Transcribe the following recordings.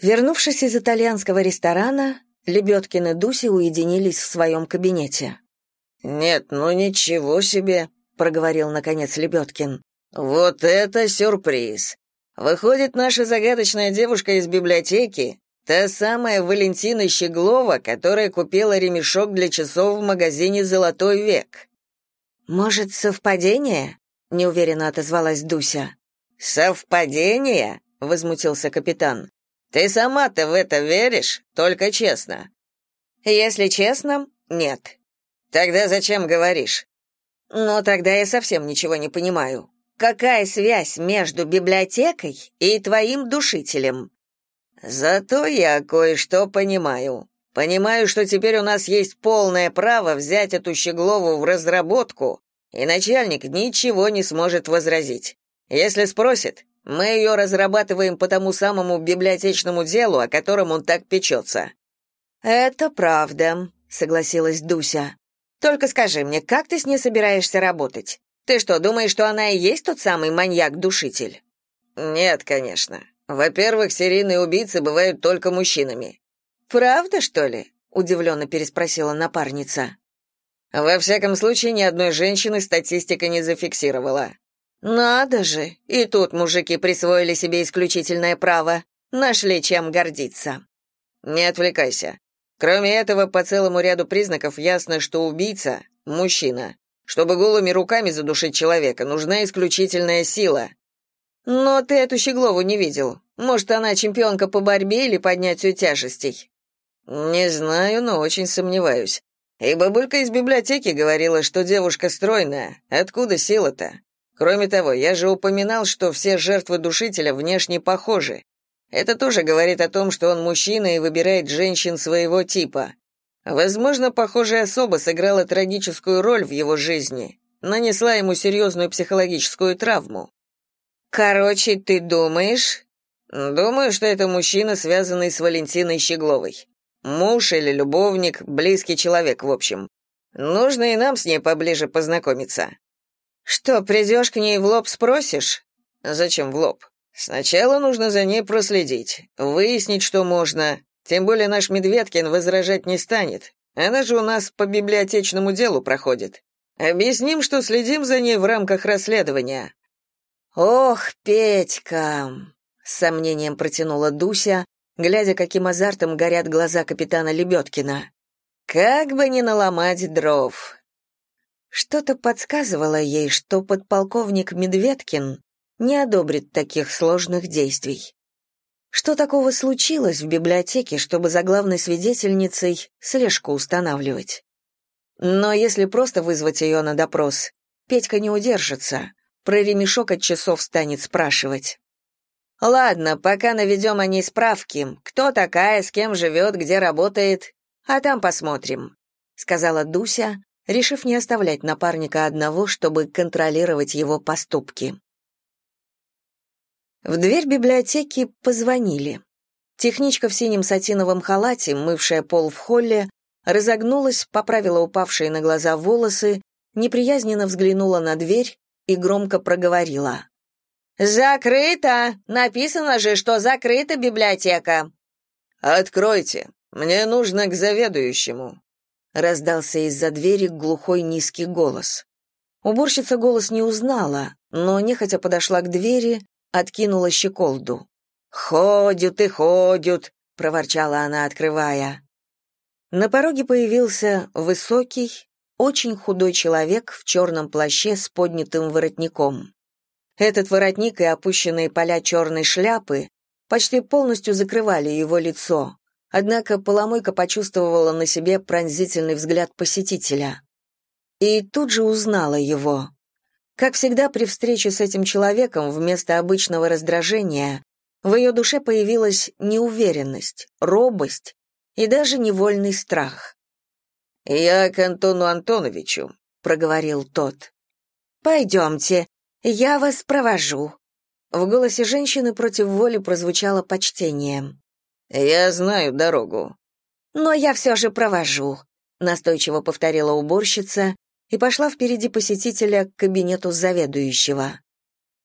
Вернувшись из итальянского ресторана, Лебедкин и Дуся уединились в своем кабинете. «Нет, ну ничего себе», — проговорил наконец Лебедкин. «Вот это сюрприз! Выходит, наша загадочная девушка из библиотеки та самая Валентина Щеглова, которая купила ремешок для часов в магазине «Золотой век». «Может, совпадение?» — неуверенно отозвалась Дуся. «Совпадение?» — возмутился капитан. «Ты сама-то в это веришь? Только честно». «Если честно, нет». «Тогда зачем говоришь?» «Ну, тогда я совсем ничего не понимаю. Какая связь между библиотекой и твоим душителем? Зато я кое-что понимаю. Понимаю, что теперь у нас есть полное право взять эту Щеглову в разработку, и начальник ничего не сможет возразить. Если спросит, мы ее разрабатываем по тому самому библиотечному делу, о котором он так печется». «Это правда», — согласилась Дуся. «Только скажи мне, как ты с ней собираешься работать? Ты что, думаешь, что она и есть тот самый маньяк-душитель? Нет, конечно. Во-первых, серийные убийцы бывают только мужчинами. Правда, что ли? удивленно переспросила напарница. Во всяком случае, ни одной женщины статистика не зафиксировала. Надо же, и тут мужики присвоили себе исключительное право, нашли чем гордиться. Не отвлекайся. Кроме этого, по целому ряду признаков ясно, что убийца мужчина. Чтобы голыми руками задушить человека, нужна исключительная сила. Но ты эту Щеглову не видел. Может, она чемпионка по борьбе или поднятию тяжестей? Не знаю, но очень сомневаюсь. И бабулька из библиотеки говорила, что девушка стройная. Откуда сила-то? Кроме того, я же упоминал, что все жертвы душителя внешне похожи. Это тоже говорит о том, что он мужчина и выбирает женщин своего типа. Возможно, похожая особа сыграла трагическую роль в его жизни, нанесла ему серьезную психологическую травму. Короче, ты думаешь? Думаю, что это мужчина, связанный с Валентиной Щегловой. Муж или любовник, близкий человек, в общем. Нужно и нам с ней поближе познакомиться. Что, придешь к ней в лоб спросишь? Зачем в лоб? Сначала нужно за ней проследить, выяснить, что можно, тем более наш Медведкин возражать не станет. Она же у нас по библиотечному делу проходит. Объясним, что следим за ней в рамках расследования. Ох, Петька, с сомнением протянула Дуся, глядя, каким азартом горят глаза капитана Лебедкина. Как бы не наломать дров. Что-то подсказывало ей, что подполковник Медведкин не одобрит таких сложных действий. Что такого случилось в библиотеке, чтобы за главной свидетельницей слежку устанавливать? Но если просто вызвать ее на допрос, Петька не удержится, про ремешок от часов станет спрашивать. Ладно, пока наведем о ней справки, кто такая, с кем живет, где работает, а там посмотрим, сказала Дуся, решив не оставлять напарника одного, чтобы контролировать его поступки. В дверь библиотеки позвонили. Техничка в синем сатиновом халате, мывшая пол в холле, разогнулась, поправила упавшие на глаза волосы, неприязненно взглянула на дверь и громко проговорила. «Закрыто! Написано же, что закрыта библиотека!» «Откройте! Мне нужно к заведующему!» Раздался из-за двери глухой низкий голос. Уборщица голос не узнала, но нехотя подошла к двери, откинула щеколду. «Ходят и ходят», — проворчала она, открывая. На пороге появился высокий, очень худой человек в черном плаще с поднятым воротником. Этот воротник и опущенные поля черной шляпы почти полностью закрывали его лицо, однако поломойка почувствовала на себе пронзительный взгляд посетителя. И тут же узнала его. Как всегда при встрече с этим человеком вместо обычного раздражения в ее душе появилась неуверенность, робость и даже невольный страх. «Я к Антону Антоновичу», — проговорил тот. «Пойдемте, я вас провожу». В голосе женщины против воли прозвучало почтение. «Я знаю дорогу». «Но я все же провожу», — настойчиво повторила уборщица и пошла впереди посетителя к кабинету заведующего.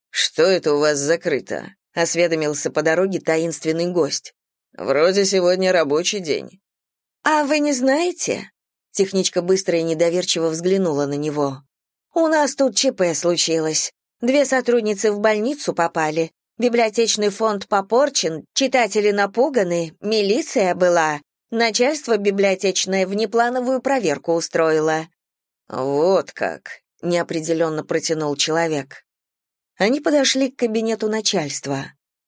«Что это у вас закрыто?» — осведомился по дороге таинственный гость. Вроде сегодня рабочий день. А вы не знаете? Техничка быстро и недоверчиво взглянула на него. У нас тут ЧП случилось. Две сотрудницы в больницу попали. Библиотечный фонд попорчен, читатели напуганы, милиция была. Начальство библиотечное внеплановую проверку устроило. Вот как, неопределенно протянул человек. Они подошли к кабинету начальства.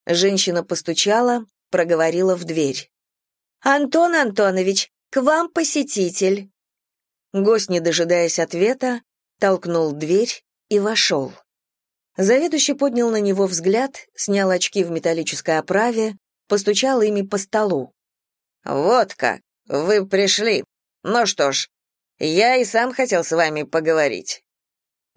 Женщина постучала, проговорила в дверь. «Антон Антонович, к вам посетитель!» Гость, не дожидаясь ответа, толкнул дверь и вошел. Заведующий поднял на него взгляд, снял очки в металлической оправе, постучал ими по столу. «Вот как, вы пришли. Ну что ж, я и сам хотел с вами поговорить.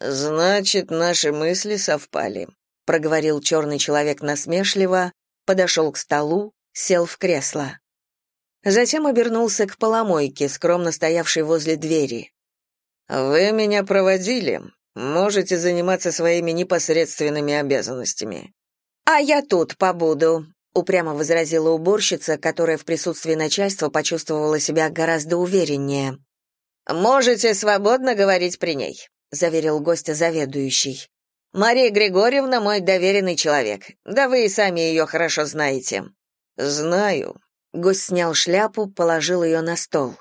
Значит, наши мысли совпали, проговорил черный человек насмешливо, подошел к столу, сел в кресло. Затем обернулся к поломойке, скромно стоявшей возле двери. Вы меня проводили. Можете заниматься своими непосредственными обязанностями. А я тут побуду, упрямо возразила уборщица, которая в присутствии начальства почувствовала себя гораздо увереннее. Можете свободно говорить при ней заверил гостя заведующий. Мария Григорьевна мой доверенный человек. Да вы и сами ее хорошо знаете. Знаю. Гость снял шляпу, положил ее на стол.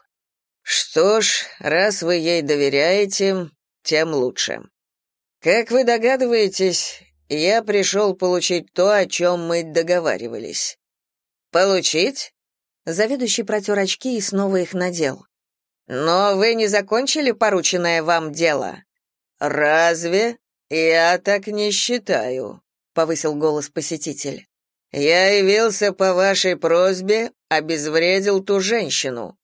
Что ж, раз вы ей доверяете, тем лучше. Как вы догадываетесь, я пришел получить то, о чем мы договаривались. Получить? Заведующий протер очки и снова их надел. Но вы не закончили порученное вам дело. «Разве? Я так не считаю», — повысил голос посетитель. «Я явился по вашей просьбе, обезвредил ту женщину».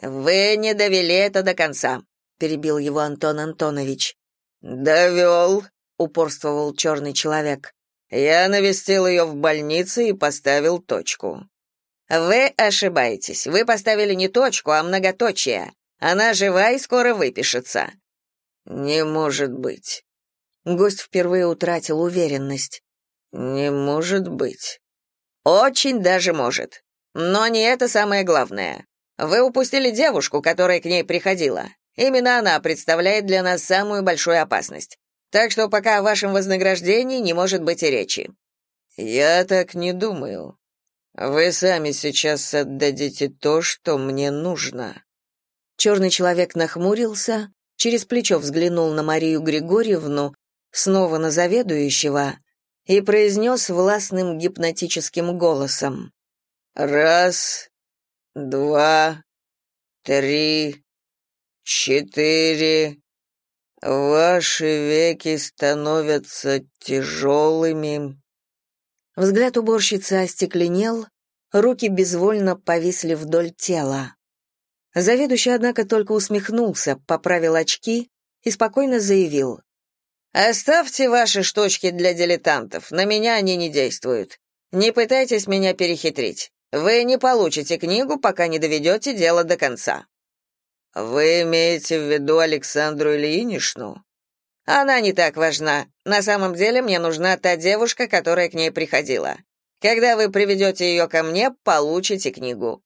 «Вы не довели это до конца», — перебил его Антон Антонович. «Довел», — упорствовал черный человек. «Я навестил ее в больнице и поставил точку». «Вы ошибаетесь. Вы поставили не точку, а многоточие. Она жива и скоро выпишется. Не может быть. Гость впервые утратил уверенность. Не может быть. Очень даже может. Но не это самое главное. Вы упустили девушку, которая к ней приходила. Именно она представляет для нас самую большую опасность. Так что пока о вашем вознаграждении не может быть и речи. Я так не думаю. Вы сами сейчас отдадите то, что мне нужно. Черный человек нахмурился, через плечо взглянул на Марию Григорьевну, снова на заведующего и произнес властным гипнотическим голосом. «Раз, два, три, четыре. Ваши веки становятся тяжелыми». Взгляд уборщицы остекленел, руки безвольно повисли вдоль тела. Заведующий, однако, только усмехнулся, поправил очки и спокойно заявил. «Оставьте ваши штучки для дилетантов, на меня они не действуют. Не пытайтесь меня перехитрить. Вы не получите книгу, пока не доведете дело до конца». «Вы имеете в виду Александру Ильиничну?» «Она не так важна. На самом деле мне нужна та девушка, которая к ней приходила. Когда вы приведете ее ко мне, получите книгу.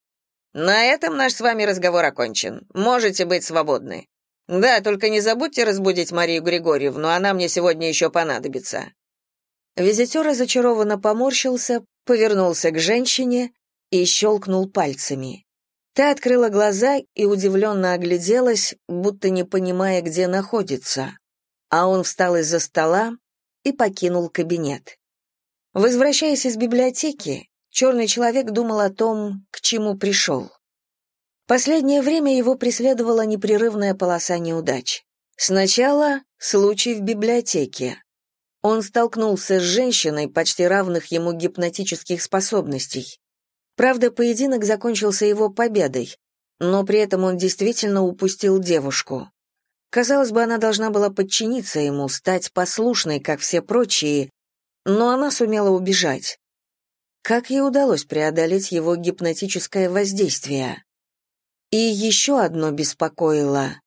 На этом наш с вами разговор окончен. Можете быть свободны. Да, только не забудьте разбудить Марию Григорьевну, она мне сегодня еще понадобится. Визитер разочарованно поморщился, повернулся к женщине и щелкнул пальцами. Та открыла глаза и удивленно огляделась, будто не понимая, где находится. А он встал из-за стола и покинул кабинет. Возвращаясь из библиотеки, черный человек думал о том, к чему пришел. Последнее время его преследовала непрерывная полоса неудач. Сначала случай в библиотеке. Он столкнулся с женщиной, почти равных ему гипнотических способностей. Правда, поединок закончился его победой, но при этом он действительно упустил девушку. Казалось бы, она должна была подчиниться ему, стать послушной, как все прочие, но она сумела убежать. Как ей удалось преодолеть его гипнотическое воздействие? И еще одно беспокоило.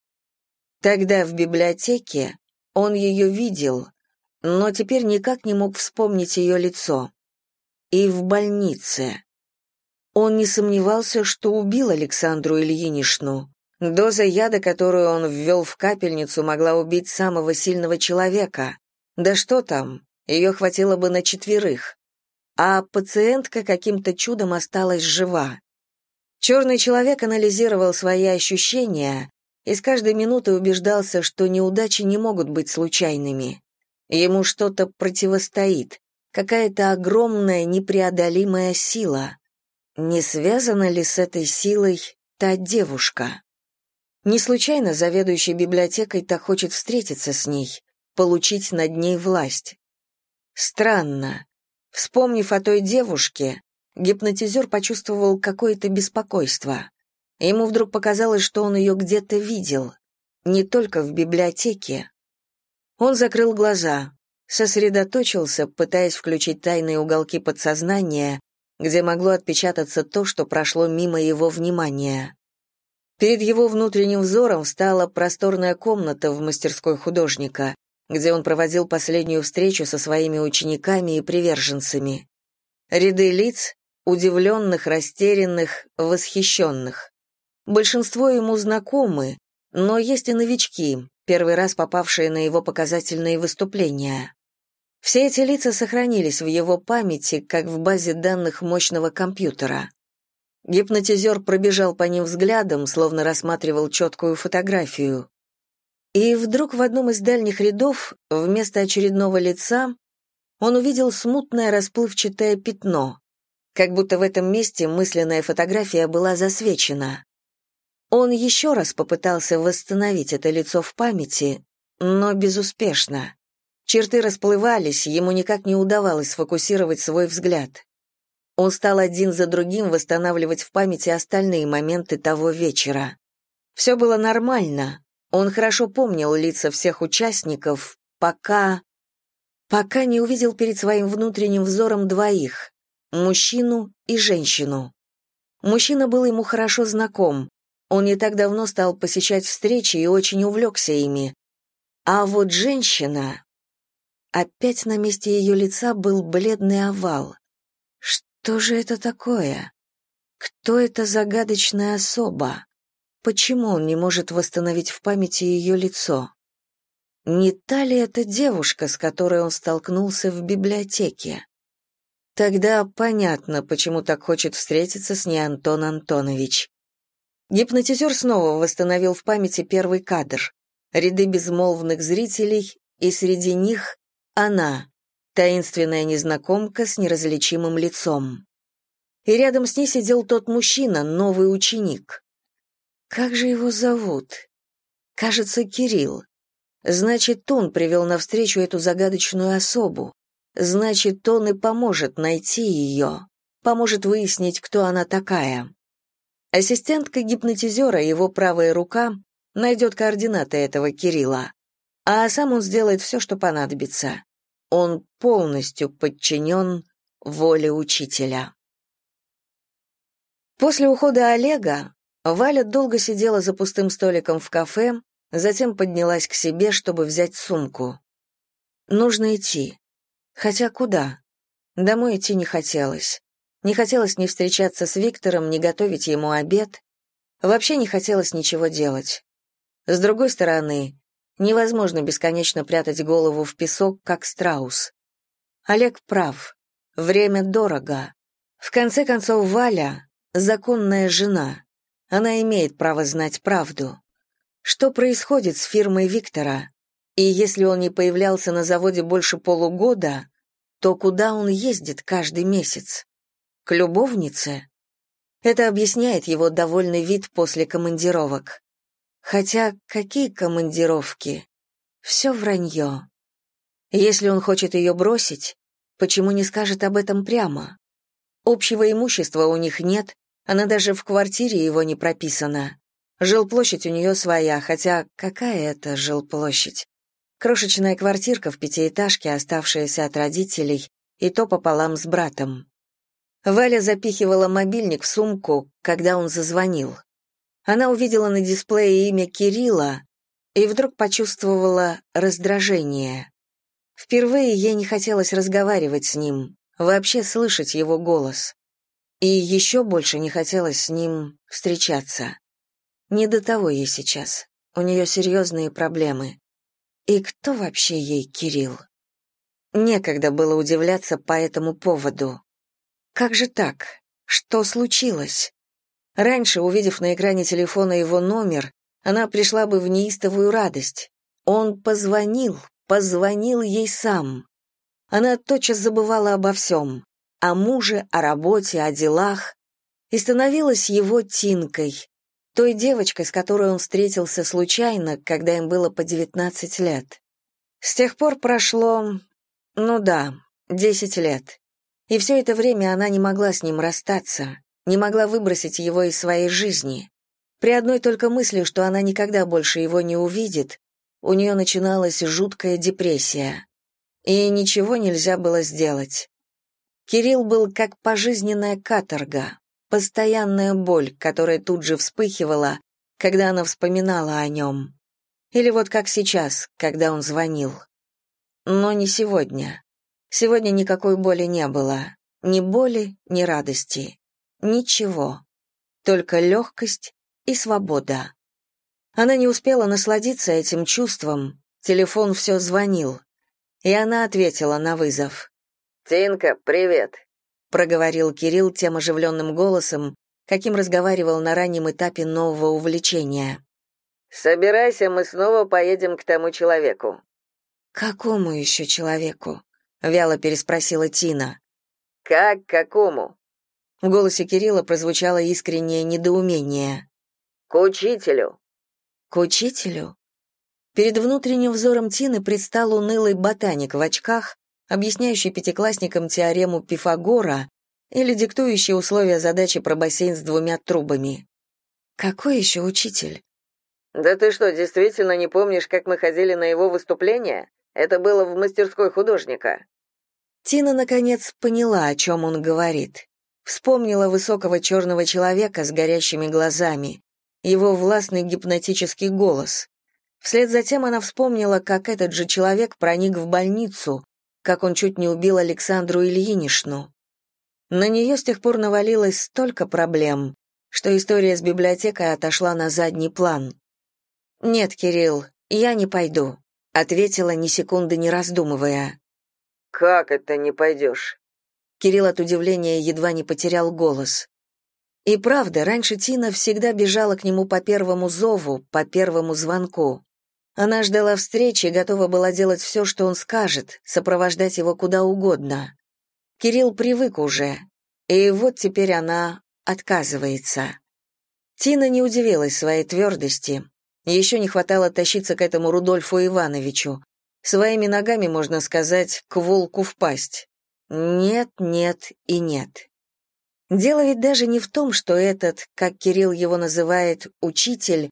Тогда в библиотеке он ее видел, но теперь никак не мог вспомнить ее лицо. И в больнице. Он не сомневался, что убил Александру Ильинишну. Доза яда, которую он ввел в капельницу, могла убить самого сильного человека. Да что там, ее хватило бы на четверых. А пациентка каким-то чудом осталась жива. Черный человек анализировал свои ощущения и с каждой минутой убеждался, что неудачи не могут быть случайными. Ему что-то противостоит, какая-то огромная непреодолимая сила. Не связана ли с этой силой та девушка? Не случайно заведующий библиотекой так хочет встретиться с ней, получить над ней власть. Странно. Вспомнив о той девушке, гипнотизер почувствовал какое-то беспокойство. Ему вдруг показалось, что он ее где-то видел. Не только в библиотеке. Он закрыл глаза, сосредоточился, пытаясь включить тайные уголки подсознания, где могло отпечататься то, что прошло мимо его внимания. Перед его внутренним взором встала просторная комната в мастерской художника, где он проводил последнюю встречу со своими учениками и приверженцами. Ряды лиц, удивленных, растерянных, восхищенных. Большинство ему знакомы, но есть и новички, первый раз попавшие на его показательные выступления. Все эти лица сохранились в его памяти, как в базе данных мощного компьютера. Гипнотизер пробежал по ним взглядом, словно рассматривал четкую фотографию. И вдруг в одном из дальних рядов, вместо очередного лица, он увидел смутное расплывчатое пятно, как будто в этом месте мысленная фотография была засвечена. Он еще раз попытался восстановить это лицо в памяти, но безуспешно. Черты расплывались, ему никак не удавалось сфокусировать свой взгляд. Он стал один за другим восстанавливать в памяти остальные моменты того вечера. Все было нормально, он хорошо помнил лица всех участников, пока... пока не увидел перед своим внутренним взором двоих — мужчину и женщину. Мужчина был ему хорошо знаком, он не так давно стал посещать встречи и очень увлекся ими. А вот женщина... Опять на месте ее лица был бледный овал. Что же это такое? Кто эта загадочная особа? Почему он не может восстановить в памяти ее лицо? Не та ли это девушка, с которой он столкнулся в библиотеке? Тогда понятно, почему так хочет встретиться с ней Антон Антонович. Гипнотизер снова восстановил в памяти первый кадр. Ряды безмолвных зрителей, и среди них она, таинственная незнакомка с неразличимым лицом. И рядом с ней сидел тот мужчина, новый ученик. Как же его зовут? Кажется, Кирилл. Значит, он привел навстречу эту загадочную особу. Значит, он и поможет найти ее, поможет выяснить, кто она такая. Ассистентка гипнотизера, его правая рука, найдет координаты этого Кирилла, а сам он сделает все, что понадобится. Он полностью подчинен воле учителя. После ухода Олега Валя долго сидела за пустым столиком в кафе, затем поднялась к себе, чтобы взять сумку. Нужно идти. Хотя куда? Домой идти не хотелось. Не хотелось ни встречаться с Виктором, ни готовить ему обед. Вообще не хотелось ничего делать. С другой стороны, невозможно бесконечно прятать голову в песок, как страус. Олег прав. Время дорого. В конце концов, Валя — законная жена. Она имеет право знать правду. Что происходит с фирмой Виктора? И если он не появлялся на заводе больше полугода, то куда он ездит каждый месяц? К любовнице? Это объясняет его довольный вид после командировок. Хотя какие командировки? Все вранье. Если он хочет ее бросить, почему не скажет об этом прямо? Общего имущества у них нет, она даже в квартире его не прописана. Жилплощадь у нее своя, хотя какая это жилплощадь? Крошечная квартирка в пятиэтажке, оставшаяся от родителей, и то пополам с братом. Валя запихивала мобильник в сумку, когда он зазвонил. Она увидела на дисплее имя Кирилла и вдруг почувствовала раздражение. Впервые ей не хотелось разговаривать с ним, вообще слышать его голос. И еще больше не хотелось с ним встречаться. Не до того ей сейчас. У нее серьезные проблемы. И кто вообще ей Кирилл? Некогда было удивляться по этому поводу. Как же так? Что случилось? Раньше, увидев на экране телефона его номер, она пришла бы в неистовую радость. Он позвонил, позвонил ей сам. Она тотчас забывала обо всем. О муже, о работе, о делах. И становилась его Тинкой, той девочкой, с которой он встретился случайно, когда им было по 19 лет. С тех пор прошло, ну да, 10 лет. И все это время она не могла с ним расстаться, не могла выбросить его из своей жизни. При одной только мысли, что она никогда больше его не увидит, у нее начиналась жуткая депрессия. И ничего нельзя было сделать. Кирилл был как пожизненная каторга, постоянная боль, которая тут же вспыхивала, когда она вспоминала о нем. Или вот как сейчас, когда он звонил. Но не сегодня. Сегодня никакой боли не было. Ни боли, ни радости. Ничего. Только легкость и свобода. Она не успела насладиться этим чувством, телефон все звонил, и она ответила на вызов. «Тинка, привет», — проговорил Кирилл тем оживленным голосом, каким разговаривал на раннем этапе нового увлечения. «Собирайся, мы снова поедем к тому человеку». «Какому еще человеку?» — вяло переспросила Тина. «Как какому?» В голосе Кирилла прозвучало искреннее недоумение. «К учителю». «К учителю?» Перед внутренним взором Тины предстал унылый ботаник в очках, объясняющий пятиклассникам теорему Пифагора или диктующий условия задачи про бассейн с двумя трубами. «Какой еще учитель?» «Да ты что, действительно не помнишь, как мы ходили на его выступление? Это было в мастерской художника». Тина, наконец, поняла, о чем он говорит. Вспомнила высокого черного человека с горящими глазами, его властный гипнотический голос. Вслед за тем она вспомнила, как этот же человек проник в больницу, как он чуть не убил Александру Ильинишну. На нее с тех пор навалилось столько проблем, что история с библиотекой отошла на задний план. «Нет, Кирилл, я не пойду», — ответила ни секунды не раздумывая. «Как это не пойдешь?» Кирилл от удивления едва не потерял голос. И правда, раньше Тина всегда бежала к нему по первому зову, по первому звонку. Она ждала встречи готова была делать все, что он скажет, сопровождать его куда угодно. Кирилл привык уже, и вот теперь она отказывается. Тина не удивилась своей твердости. Еще не хватало тащиться к этому Рудольфу Ивановичу. Своими ногами, можно сказать, к волку впасть. Нет, нет и нет. Дело ведь даже не в том, что этот, как Кирилл его называет, учитель,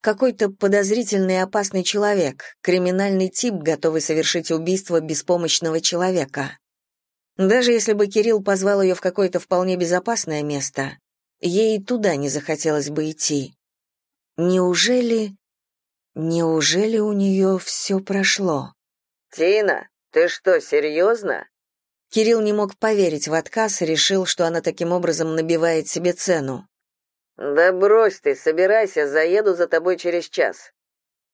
какой-то подозрительный и опасный человек, криминальный тип, готовый совершить убийство беспомощного человека. Даже если бы Кирилл позвал ее в какое-то вполне безопасное место, ей туда не захотелось бы идти. Неужели... Неужели у нее все прошло? «Тина, ты что, серьезно?» Кирилл не мог поверить в отказ и решил, что она таким образом набивает себе цену. «Да брось ты, собирайся, заеду за тобой через час».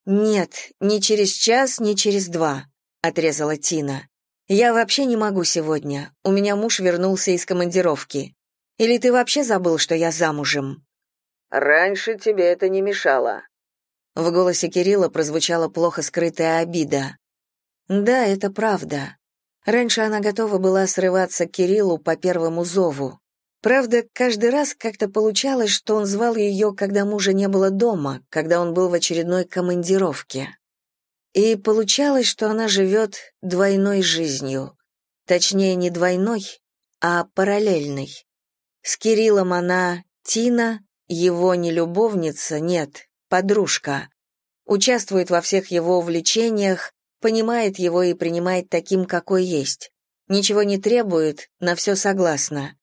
«Нет, ни через час, ни через два», — отрезала Тина. «Я вообще не могу сегодня. У меня муж вернулся из командировки. Или ты вообще забыл, что я замужем?» «Раньше тебе это не мешало». В голосе Кирилла прозвучала плохо скрытая обида. «Да, это правда. Раньше она готова была срываться к Кириллу по первому зову. Правда, каждый раз как-то получалось, что он звал ее, когда мужа не было дома, когда он был в очередной командировке. И получалось, что она живет двойной жизнью. Точнее, не двойной, а параллельной. С Кириллом она Тина, его не любовница, нет, подружка. Участвует во всех его увлечениях, понимает его и принимает таким, какой есть. Ничего не требует, на все согласна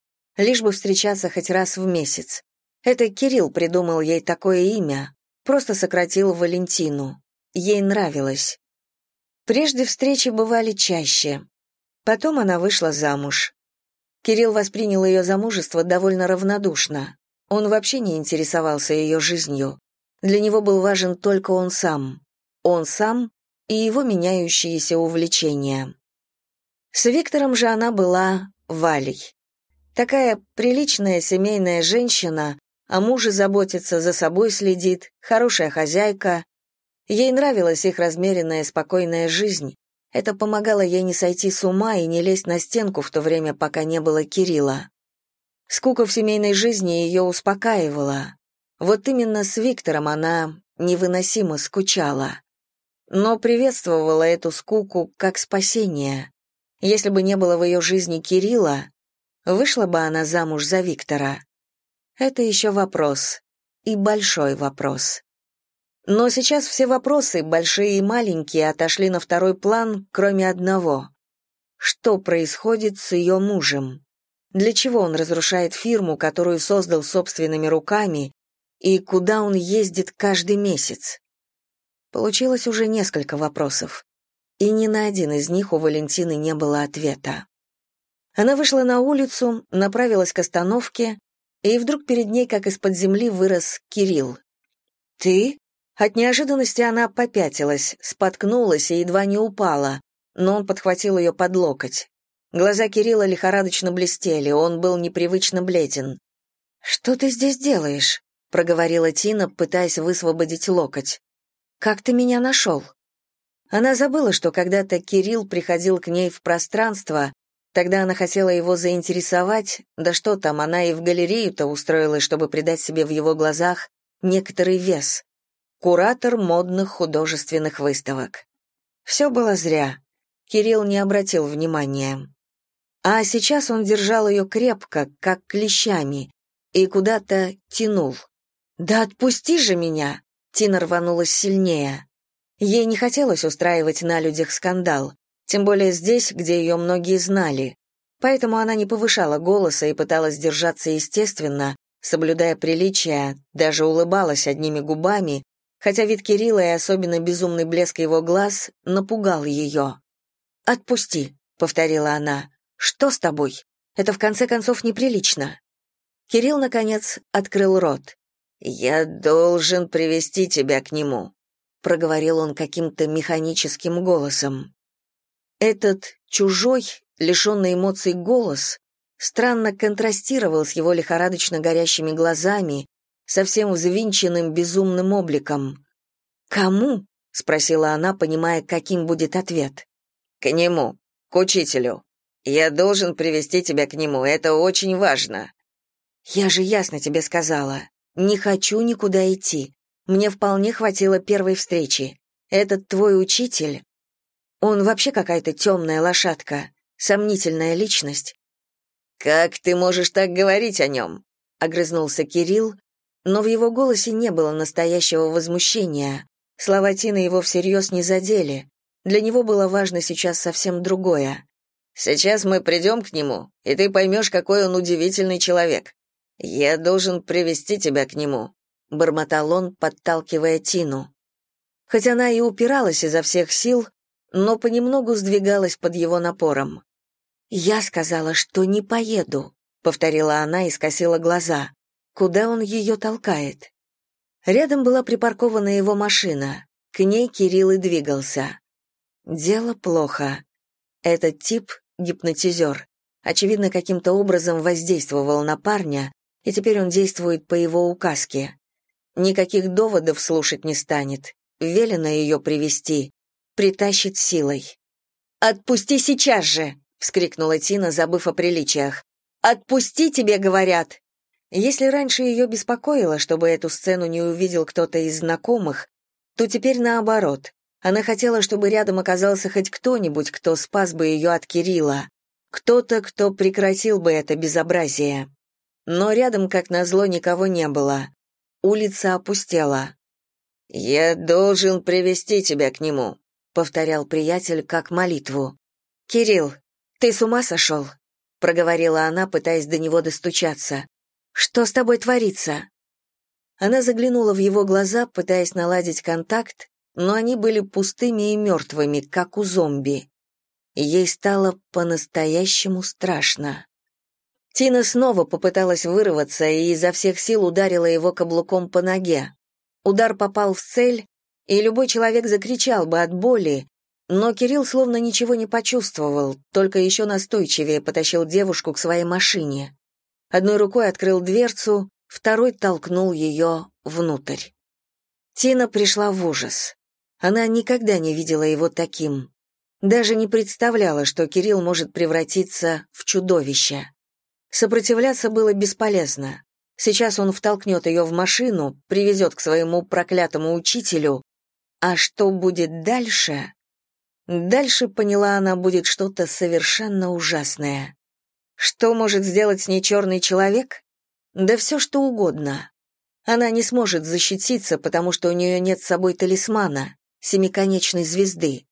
лишь бы встречаться хоть раз в месяц. Это Кирилл придумал ей такое имя, просто сократил Валентину. Ей нравилось. Прежде встречи бывали чаще. Потом она вышла замуж. Кирилл воспринял ее замужество довольно равнодушно. Он вообще не интересовался ее жизнью. Для него был важен только он сам. Он сам и его меняющиеся увлечения. С Виктором же она была Валей. Такая приличная семейная женщина, о муже заботится, за собой следит, хорошая хозяйка. Ей нравилась их размеренная спокойная жизнь. Это помогало ей не сойти с ума и не лезть на стенку в то время, пока не было Кирилла. Скука в семейной жизни ее успокаивала. Вот именно с Виктором она невыносимо скучала. Но приветствовала эту скуку как спасение. Если бы не было в ее жизни Кирилла, вышла бы она замуж за Виктора. Это еще вопрос. И большой вопрос. Но сейчас все вопросы, большие и маленькие, отошли на второй план, кроме одного. Что происходит с ее мужем? Для чего он разрушает фирму, которую создал собственными руками, и куда он ездит каждый месяц? Получилось уже несколько вопросов, и ни на один из них у Валентины не было ответа. Она вышла на улицу, направилась к остановке, и вдруг перед ней, как из-под земли, вырос Кирилл. «Ты?» От неожиданности она попятилась, споткнулась и едва не упала, но он подхватил ее под локоть. Глаза Кирилла лихорадочно блестели, он был непривычно бледен. «Что ты здесь делаешь?» — проговорила Тина, пытаясь высвободить локоть. «Как ты меня нашел?» Она забыла, что когда-то Кирилл приходил к ней в пространство, Тогда она хотела его заинтересовать, да что там, она и в галерею-то устроилась, чтобы придать себе в его глазах некоторый вес. Куратор модных художественных выставок. Все было зря. Кирилл не обратил внимания. А сейчас он держал ее крепко, как клещами, и куда-то тянул. «Да отпусти же меня!» Тина рванулась сильнее. Ей не хотелось устраивать на людях скандал тем более здесь, где ее многие знали. Поэтому она не повышала голоса и пыталась держаться естественно, соблюдая приличия, даже улыбалась одними губами, хотя вид Кирилла и особенно безумный блеск его глаз напугал ее. «Отпусти», — повторила она. «Что с тобой? Это в конце концов неприлично». Кирилл, наконец, открыл рот. «Я должен привести тебя к нему», — проговорил он каким-то механическим голосом. Этот чужой, лишенный эмоций голос странно контрастировал с его лихорадочно горящими глазами, совсем взвинченным безумным обликом. «Кому?» — спросила она, понимая, каким будет ответ. «К нему, к учителю. Я должен привести тебя к нему, это очень важно». «Я же ясно тебе сказала. Не хочу никуда идти. Мне вполне хватило первой встречи. Этот твой учитель он вообще какая-то темная лошадка, сомнительная личность. «Как ты можешь так говорить о нем?» — огрызнулся Кирилл, но в его голосе не было настоящего возмущения. Слова Тины его всерьез не задели. Для него было важно сейчас совсем другое. «Сейчас мы придем к нему, и ты поймешь, какой он удивительный человек. Я должен привести тебя к нему», — бормотал он, подталкивая Тину. Хоть она и упиралась изо всех сил, но понемногу сдвигалась под его напором. «Я сказала, что не поеду», — повторила она и скосила глаза. «Куда он ее толкает?» Рядом была припаркована его машина. К ней Кирилл и двигался. Дело плохо. Этот тип — гипнотизер. Очевидно, каким-то образом воздействовал на парня, и теперь он действует по его указке. Никаких доводов слушать не станет. Велено ее привести притащит силой. «Отпусти сейчас же!» — вскрикнула Тина, забыв о приличиях. «Отпусти, тебе говорят!» Если раньше ее беспокоило, чтобы эту сцену не увидел кто-то из знакомых, то теперь наоборот. Она хотела, чтобы рядом оказался хоть кто-нибудь, кто спас бы ее от Кирилла. Кто-то, кто прекратил бы это безобразие. Но рядом, как назло, никого не было. Улица опустела. «Я должен привести тебя к нему», повторял приятель как молитву. Кирилл, ты с ума сошел?» — проговорила она, пытаясь до него достучаться. Что с тобой творится? Она заглянула в его глаза, пытаясь наладить контакт, но они были пустыми и мертвыми, как у зомби. Ей стало по-настоящему страшно. Тина снова попыталась вырваться и изо всех сил ударила его каблуком по ноге. Удар попал в цель, и любой человек закричал бы от боли, но Кирилл словно ничего не почувствовал, только еще настойчивее потащил девушку к своей машине. Одной рукой открыл дверцу, второй толкнул ее внутрь. Тина пришла в ужас. Она никогда не видела его таким. Даже не представляла, что Кирилл может превратиться в чудовище. Сопротивляться было бесполезно. Сейчас он втолкнет ее в машину, привезет к своему проклятому учителю. А что будет дальше? Дальше, поняла она, будет что-то совершенно ужасное. Что может сделать с ней черный человек? Да все что угодно. Она не сможет защититься, потому что у нее нет с собой талисмана, семиконечной звезды.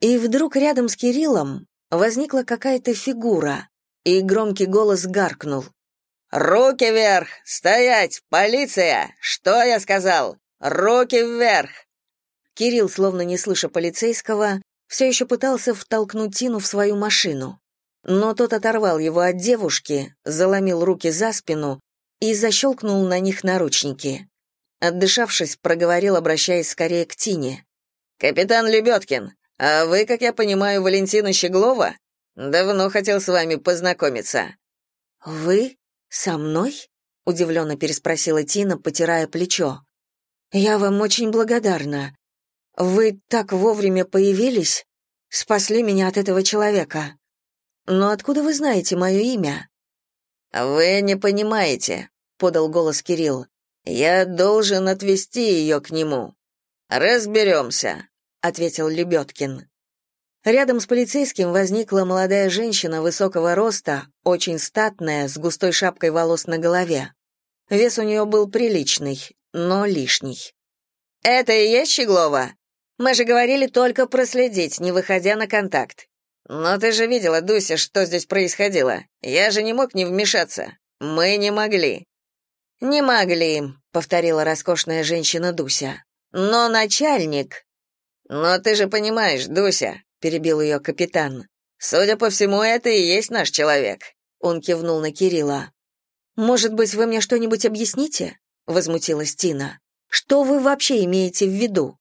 И вдруг рядом с Кириллом возникла какая-то фигура, и громкий голос гаркнул. «Руки вверх! Стоять! Полиция! Что я сказал? Руки вверх!» Кирилл, словно не слыша полицейского, все еще пытался втолкнуть Тину в свою машину. Но тот оторвал его от девушки, заломил руки за спину и защелкнул на них наручники. Отдышавшись, проговорил, обращаясь скорее к Тине. «Капитан Лебедкин, а вы, как я понимаю, Валентина Щеглова? Давно хотел с вами познакомиться». «Вы? Со мной?» — удивленно переспросила Тина, потирая плечо. «Я вам очень благодарна. Вы так вовремя появились, спасли меня от этого человека. Но откуда вы знаете мое имя? Вы не понимаете, подал голос Кирилл. Я должен отвезти ее к нему. Разберемся», — ответил Лебедкин. Рядом с полицейским возникла молодая женщина высокого роста, очень статная, с густой шапкой волос на голове. Вес у нее был приличный, но лишний. «Это и есть Щеглова?» Мы же говорили только проследить, не выходя на контакт. Но ты же видела, Дуся, что здесь происходило. Я же не мог не вмешаться. Мы не могли. Не могли, повторила роскошная женщина Дуся. Но начальник. Но ты же понимаешь, Дуся, перебил ее капитан. Судя по всему, это и есть наш человек. Он кивнул на Кирилла. Может быть, вы мне что-нибудь объясните? возмутилась Тина. Что вы вообще имеете в виду?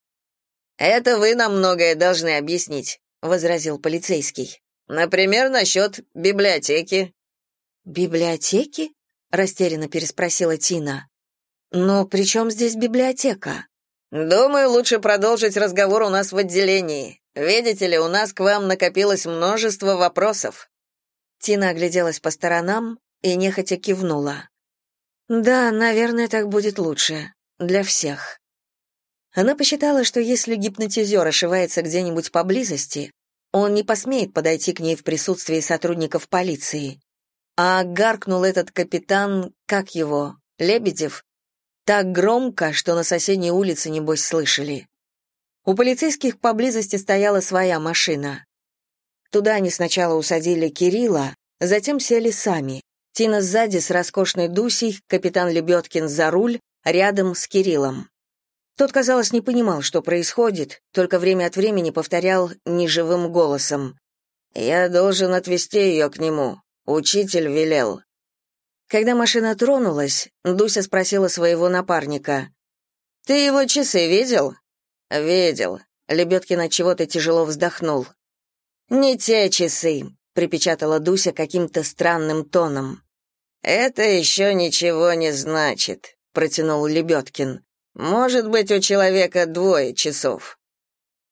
Это вы нам многое должны объяснить, возразил полицейский. Например, насчет библиотеки. Библиотеки? растерянно переспросила Тина. Но при чем здесь библиотека? Думаю, лучше продолжить разговор у нас в отделении. Видите ли, у нас к вам накопилось множество вопросов. Тина огляделась по сторонам и нехотя кивнула. Да, наверное, так будет лучше для всех. Она посчитала, что если гипнотизер ошивается где-нибудь поблизости, он не посмеет подойти к ней в присутствии сотрудников полиции. А гаркнул этот капитан, как его, Лебедев, так громко, что на соседней улице, небось, слышали. У полицейских поблизости стояла своя машина. Туда они сначала усадили Кирилла, затем сели сами. Тина сзади с роскошной Дусей, капитан Лебедкин за руль, рядом с Кириллом. Тот, казалось, не понимал, что происходит, только время от времени повторял неживым голосом. «Я должен отвезти ее к нему. Учитель велел». Когда машина тронулась, Дуся спросила своего напарника. «Ты его часы видел?» «Видел». Лебедкин от чего-то тяжело вздохнул. «Не те часы», — припечатала Дуся каким-то странным тоном. «Это еще ничего не значит», — протянул Лебедкин. Может быть, у человека двое часов.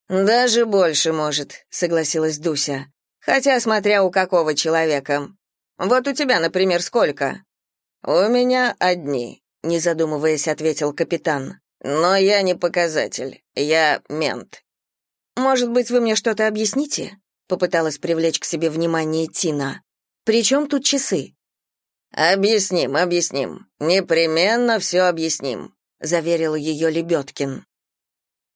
Даже больше может, согласилась Дуся. Хотя смотря у какого человека. Вот у тебя, например, сколько? У меня одни, не задумываясь, ответил капитан. Но я не показатель. Я мент. Может быть, вы мне что-то объясните? попыталась привлечь к себе внимание Тина. При чем тут часы? Объясним, объясним. Непременно все объясним заверил ее Лебедкин.